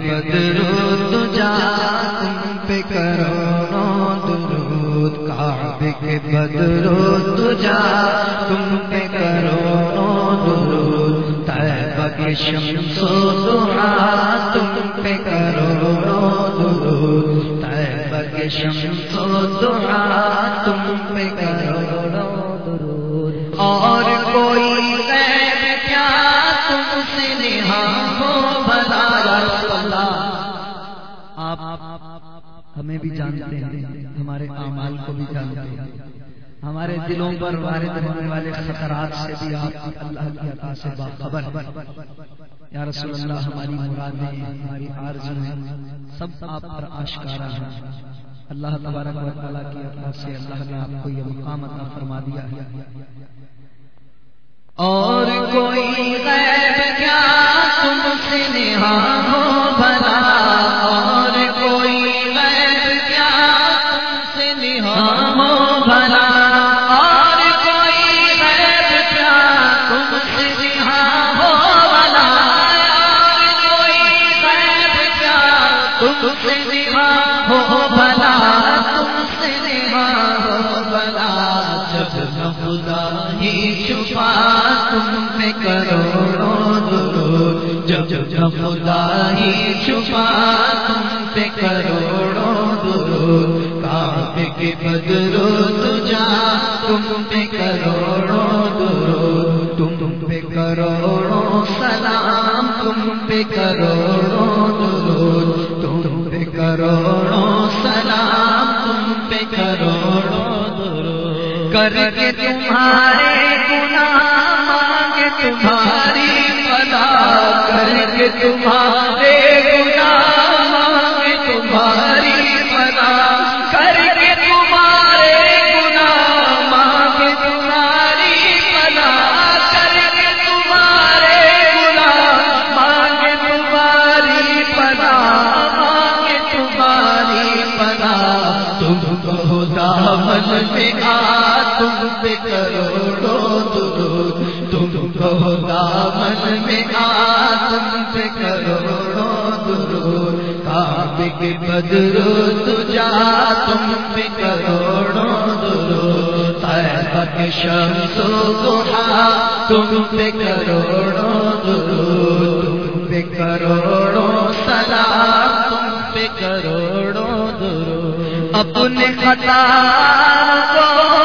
بدرو جا تم پہ کروڑوں درود۔ کعبے کے بدرو جا تم پہ کروڑوں درود۔ طیبہ کے شمس و تم پہ کروڑوں درود۔ طیبہ کے شمس و تم پہ کروڑوں درود۔ اور کوئی بھی جانتے ہیں، ہمارے اعمال کو بھی جانتے ہیں۔ ہمارے دلوں پر وارد ہونے والے خطرات سے بھی آپ اللہ کی عطا سے باخبر یا رسول اللہ، ہماری مرادیں ہماری آرزویں سب آپ پر آشکارا ہیں۔ اللہ تبارک و تعالیٰ کی عطا سے اللہ نے آپ کو یہ مقام عطا فرما دیا ہے۔ اور کوئی غیب کیا تم سے نہا ہو بھلا؟ سے ہو بھلا اور کوئی غیب کیا، تم سے ہو بھلا اور کوئی غیب کیا، تم سے ہو بھلا تم سے نہا ہو بھلا۔ جب نہ خدا ہی چھپا، تم پہ کروڑوں درود۔ جب جب خدا ہی چھپا پہ کروڑوں درود، تم پہ کروڑوں سلام، تم پہ کروڑوں درود۔ کر کے تمہارے گناہ مانگے تمہاری پدا کر کے تمہارے دامن میں آ تم پہ کروڑوں درود کعبے کے بدرو تجا تم پہ کروڑوں درود۔ طیبہ کے شمس و ضحا تم پہ کروڑوں درود۔ تم پہ کروڑوں سلام، تم پہ کروڑوں درود۔ اپنے خطا کو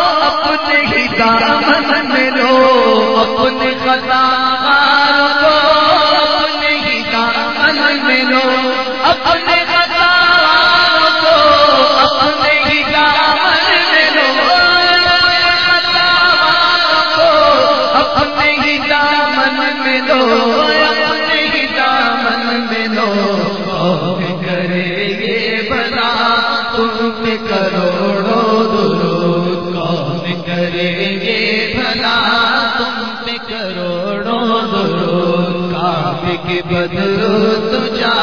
کے بدلو تجا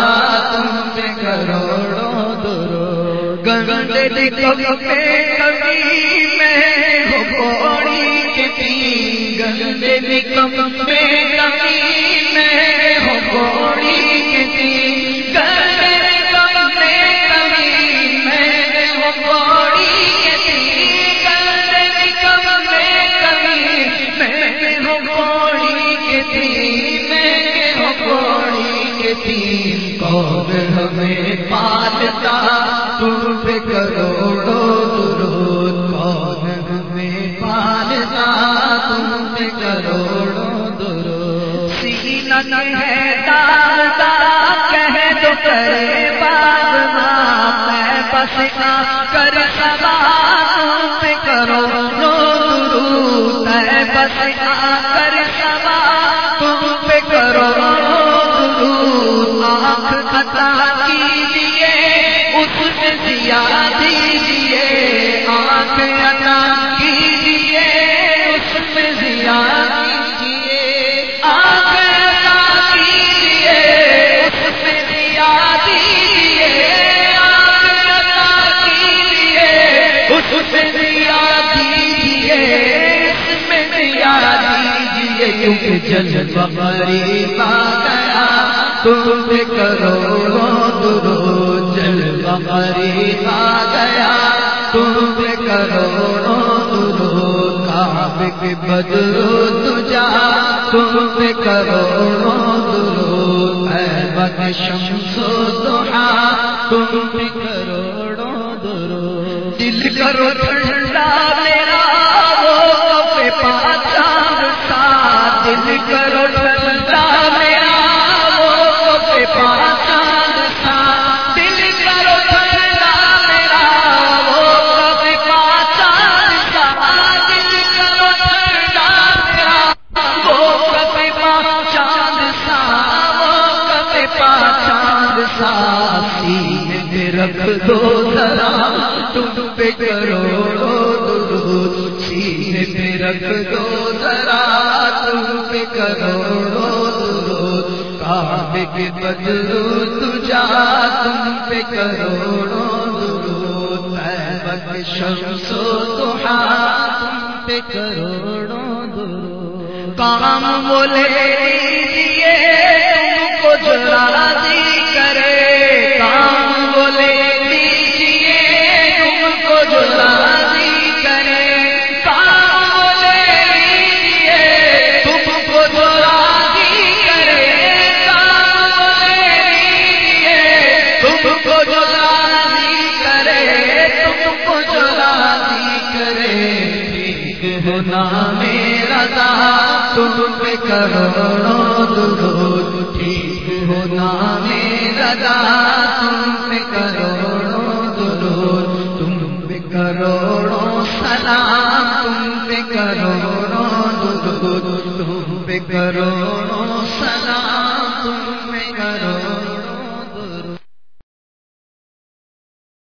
تم پہ کروڑوں درو۔ گنگے پہ کبھی میں گھوڑی کے تین۔ گنگے دکھ پہ کبھی میں پوڑی کے تین کون ہمیں پالتا، تم پہ کروڑوں درود کون ہمیں پالتا، تم پہ کروڑوں درود۔ سینہ ہے دادا کہہ تو کرے باغ میں بس آ کر سبا، تم پہ کروڑوں درود۔ ہے بس آ کر سبا، تم پہ کروڑوں درود۔ آنکھ عطا کیجیے، اس سے دیا دیجیے، آنکھ عطا کیجیے، اس میں دیا دیجیے، آنکھ عطا اس میں دیا دیجیے عطا اس اس میں کیونکہ جلد قریب آ تم پہ کروڑوں درود جلوہ آ گیا۔ تم پہ کروڑوں درود کعبے کے بدرو تجا۔ تم پہ کروڑوں درود بد شمس و تم کروڑوں درود۔ دل کرو سینے پہ رکھ دو ذرا، تم پہ کروڑوں درود سینے پہ رکھ دو ذرا، تم پہ کروڑوں درود کعبے کے بدلو تجا تم پہ کروڑوں درود طیبہ شمس و ضحا، تم پہ کروڑوں درود۔ کام بولے دیے، تم کو جو راضی گنا میرا دا تم پہ کروڑوں درود، ٹھیک ہونا میرا دا تم پہ کروڑوں درود، تم پہ کروڑوں سلام، تم پہ کروڑوں درود، تم پہ کرو